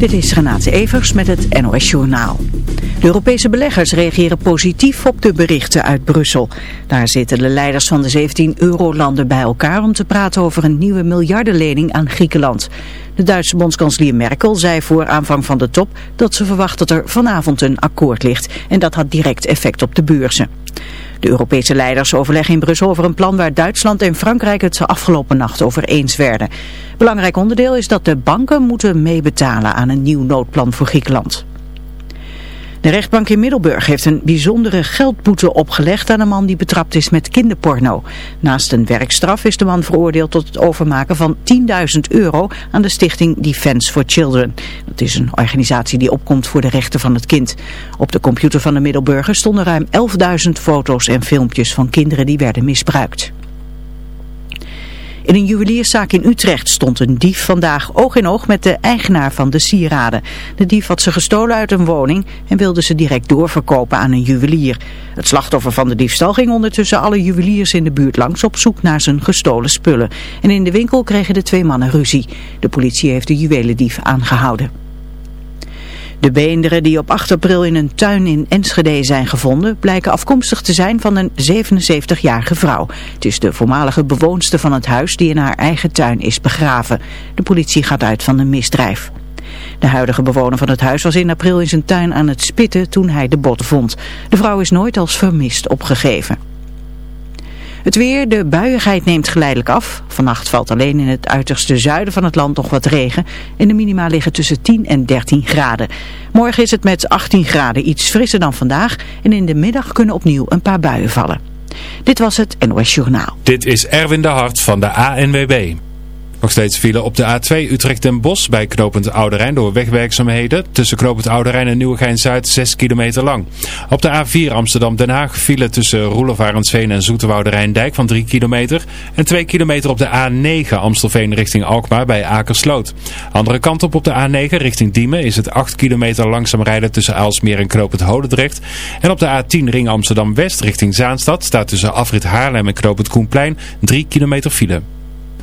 Dit is Renate Evers met het NOS Journaal. De Europese beleggers reageren positief op de berichten uit Brussel. Daar zitten de leiders van de 17 eurolanden bij elkaar om te praten over een nieuwe miljardenlening aan Griekenland. De Duitse bondskanselier Merkel zei voor aanvang van de top dat ze verwacht dat er vanavond een akkoord ligt. En dat had direct effect op de beurzen. De Europese leiders overleggen in Brussel over een plan waar Duitsland en Frankrijk het afgelopen nacht over eens werden. Belangrijk onderdeel is dat de banken moeten meebetalen aan een nieuw noodplan voor Griekenland. De rechtbank in Middelburg heeft een bijzondere geldboete opgelegd aan een man die betrapt is met kinderporno. Naast een werkstraf is de man veroordeeld tot het overmaken van 10.000 euro aan de stichting Defense for Children. Dat is een organisatie die opkomt voor de rechten van het kind. Op de computer van de Middelburger stonden ruim 11.000 foto's en filmpjes van kinderen die werden misbruikt. In een juwelierszaak in Utrecht stond een dief vandaag oog in oog met de eigenaar van de sieraden. De dief had ze gestolen uit een woning en wilde ze direct doorverkopen aan een juwelier. Het slachtoffer van de diefstal ging ondertussen alle juweliers in de buurt langs op zoek naar zijn gestolen spullen. En in de winkel kregen de twee mannen ruzie. De politie heeft de juwelendief aangehouden. De beenderen die op 8 april in een tuin in Enschede zijn gevonden blijken afkomstig te zijn van een 77-jarige vrouw. Het is de voormalige bewoonster van het huis die in haar eigen tuin is begraven. De politie gaat uit van een misdrijf. De huidige bewoner van het huis was in april in zijn tuin aan het spitten toen hij de bot vond. De vrouw is nooit als vermist opgegeven. Het weer, de buiigheid neemt geleidelijk af. Vannacht valt alleen in het uiterste zuiden van het land nog wat regen. En de minima liggen tussen 10 en 13 graden. Morgen is het met 18 graden iets frisser dan vandaag. En in de middag kunnen opnieuw een paar buien vallen. Dit was het NOS Journaal. Dit is Erwin de Hart van de ANWB. Nog steeds file op de A2 Utrecht en Bos bij knooppunt Oude door wegwerkzaamheden. Tussen knooppunt Oude en Nieuwegein-Zuid 6 kilometer lang. Op de A4 Amsterdam-Den Haag file tussen Roelofarensveen en Zoeterwoude Dijk van 3 kilometer. En 2 kilometer op de A9 Amstelveen richting Alkmaar bij Akersloot. Andere kant op op de A9 richting Diemen is het 8 kilometer langzaam rijden tussen Aalsmeer en knooppunt Hodendrecht. En op de A10 Ring Amsterdam-West richting Zaanstad staat tussen Afrit Haarlem en knooppunt Koenplein 3 kilometer file.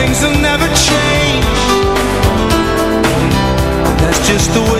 things will never change. That's just the way.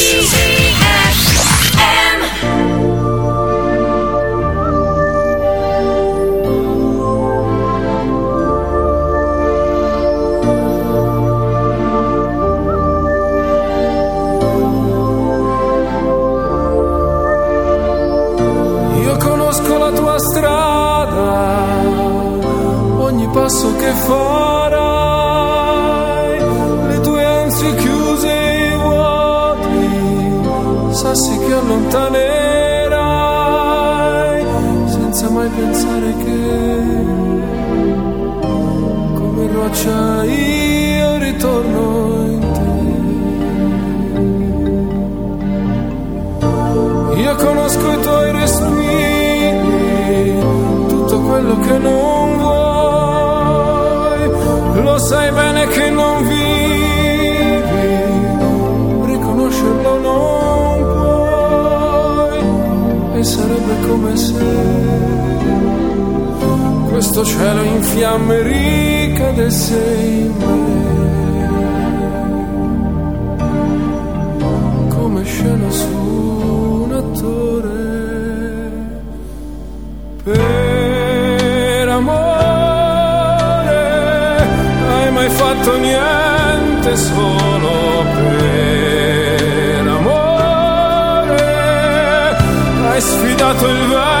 Mai pensare che, come roccia io ritorno in te. Io conosco i tuoi respiri, tutto quello che non vuoi, lo sai bene che non vivi, riconoscerlo non puoi, e sarebbe come se questo cielo in fiamme ricadesse in me, come scena su un attore per amore. Hai mai fatto niente solo per amore? Hai sfidato il vento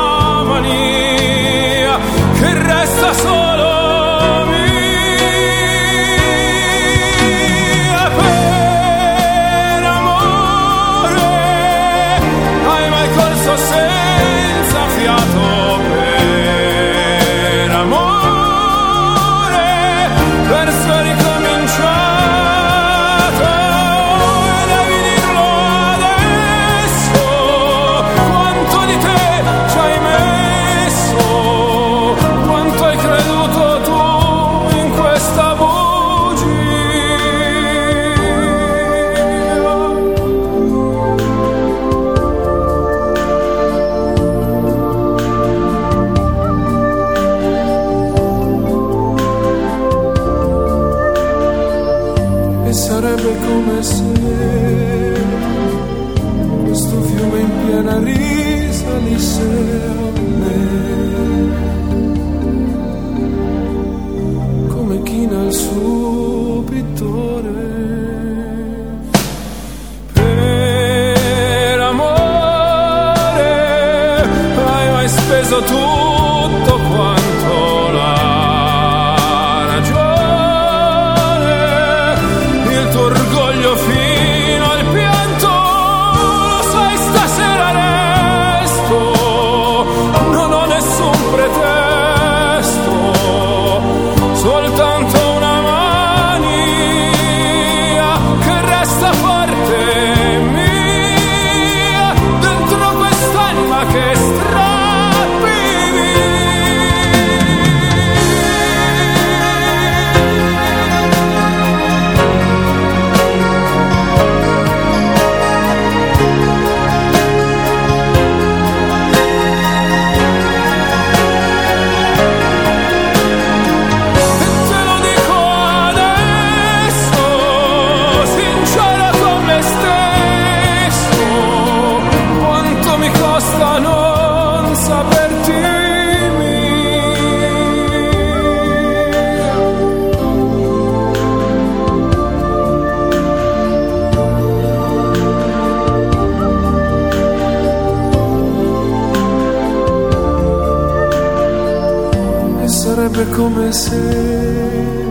sarebbe come se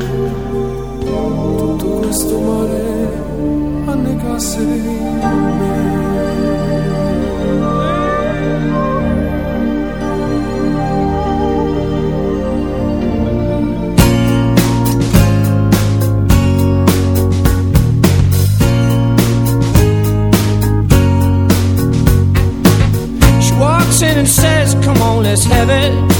tutto questo mare annegasse me. She walks in and says, Come on, let's have it.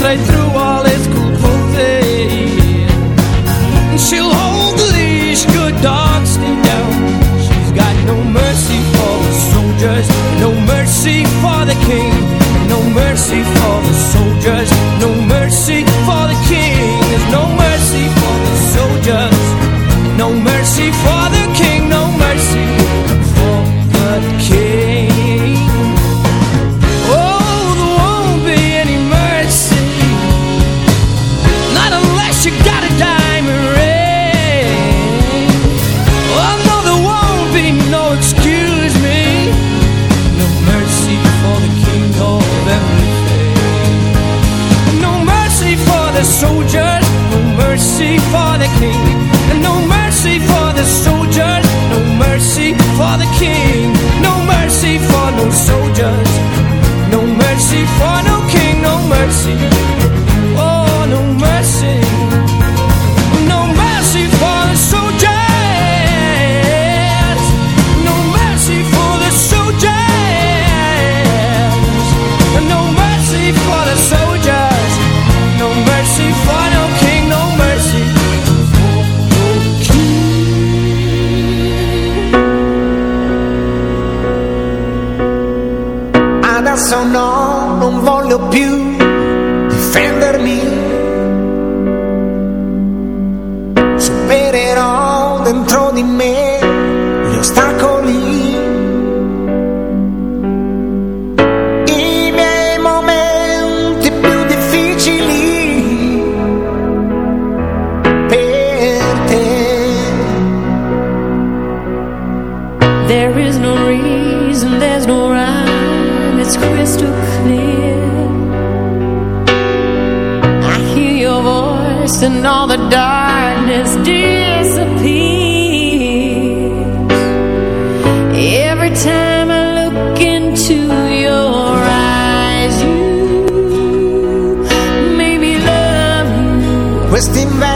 Straight through all his cool clothing. She'll hold the leash, good dog, stay down. She's got no mercy for the soldiers, no mercy for the king, no mercy for the soldiers, no mercy for the king. There's no mercy for the soldiers, no mercy for the king, Quest'inverno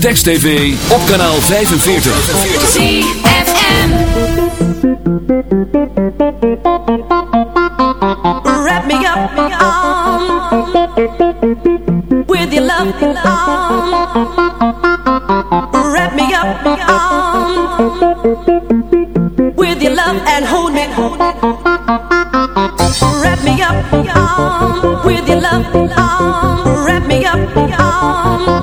Text TV, op kanaal 45. ZFM. Wrap me up, um, with your love, um, wrap me up, um, with your love and hold me, wrap me up, um, with your love, um, wrap me up, um,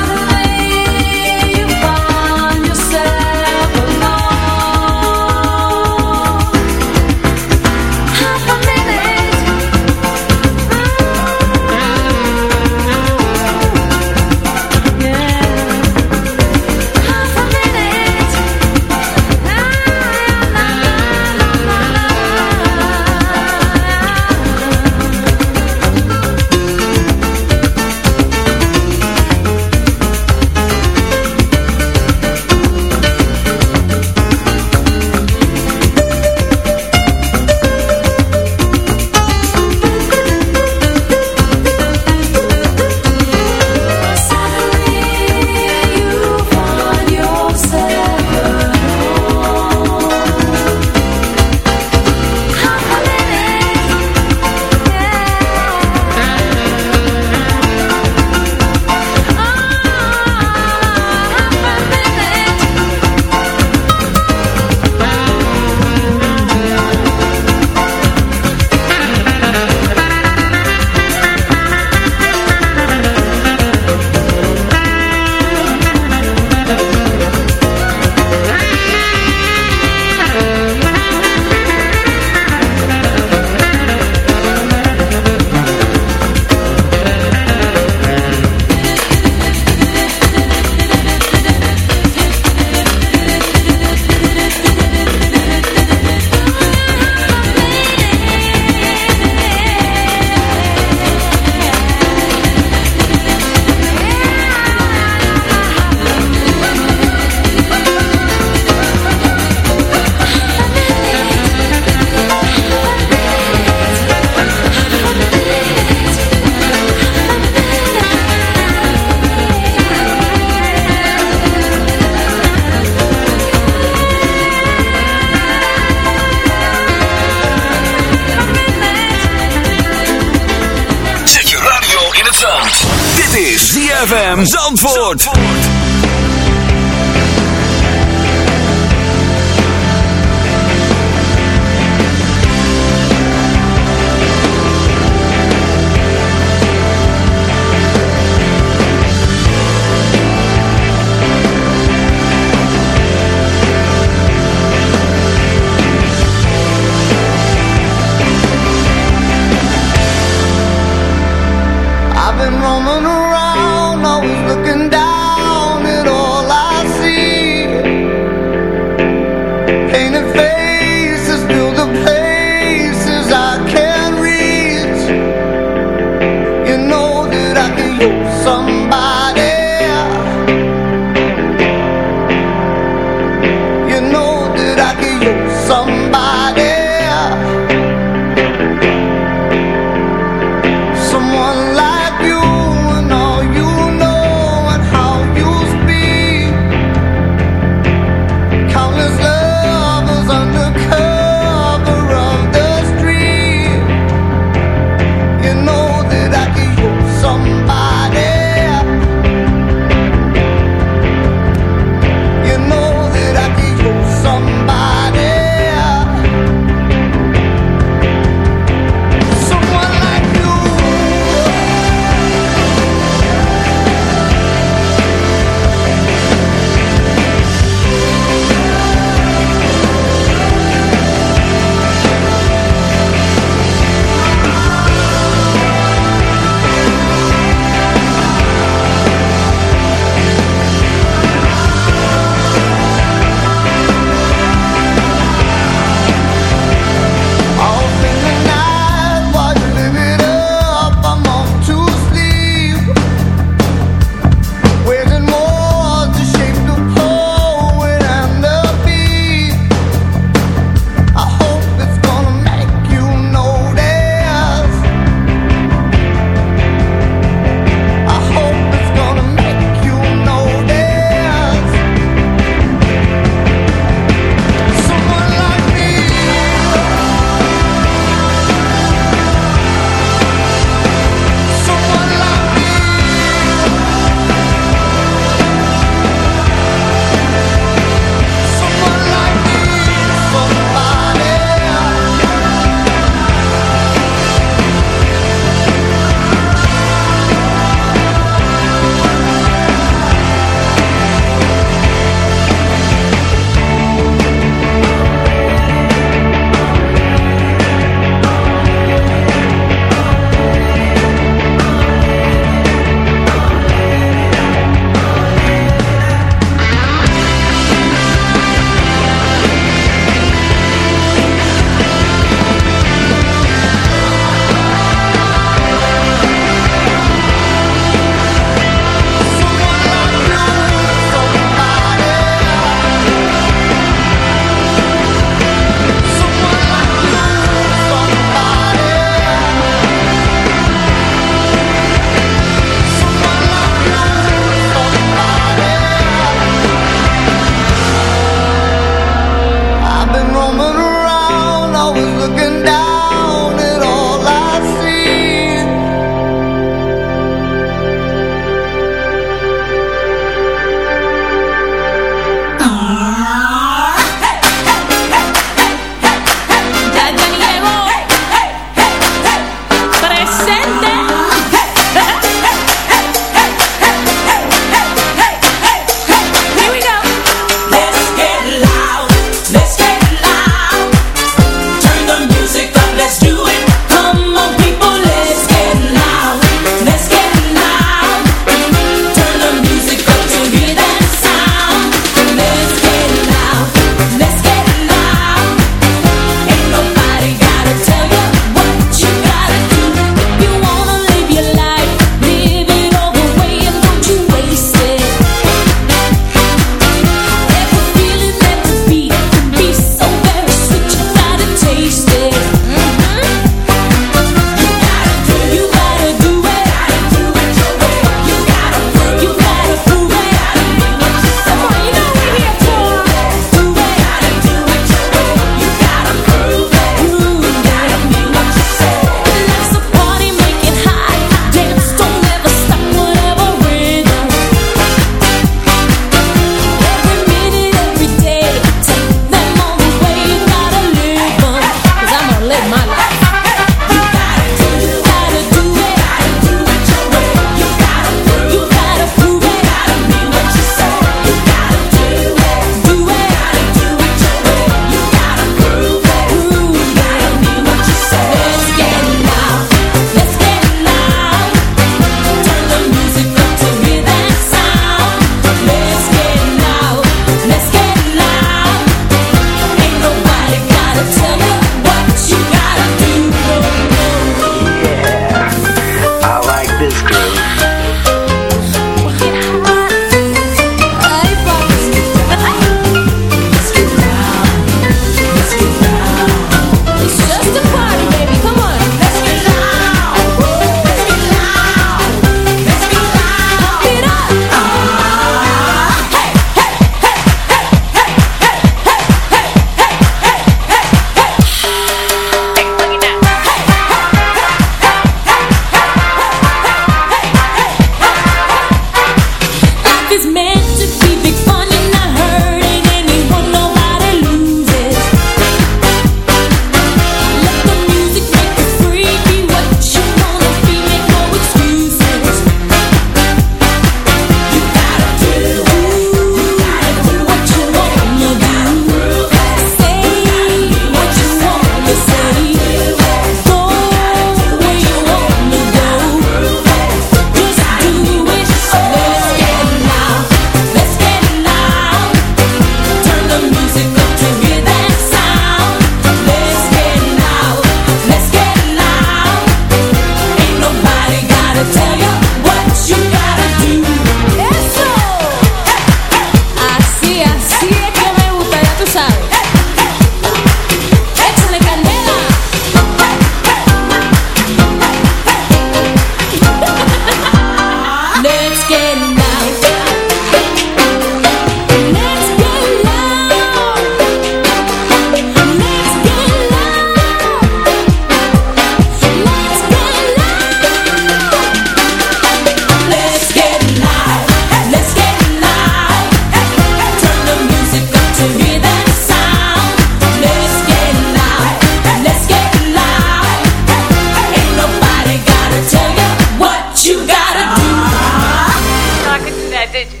message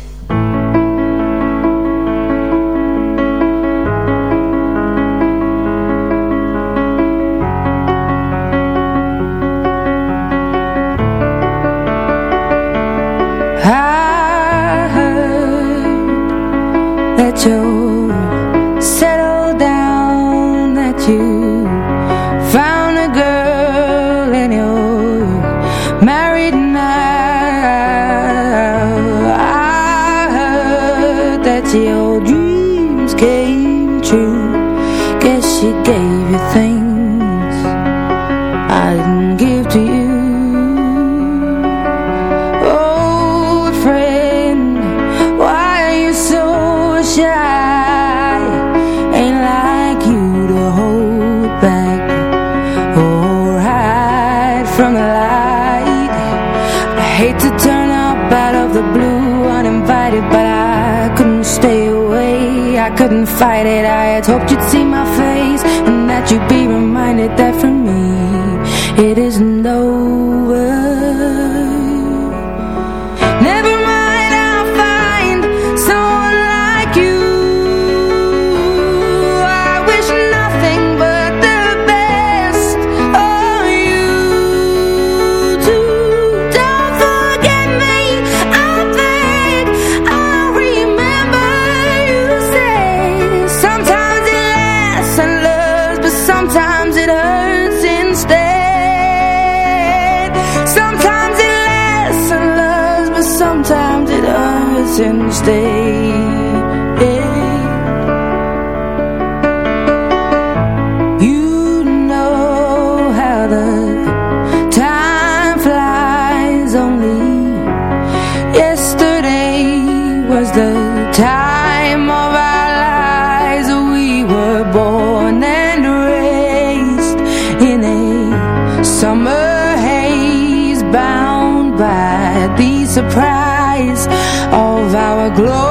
glory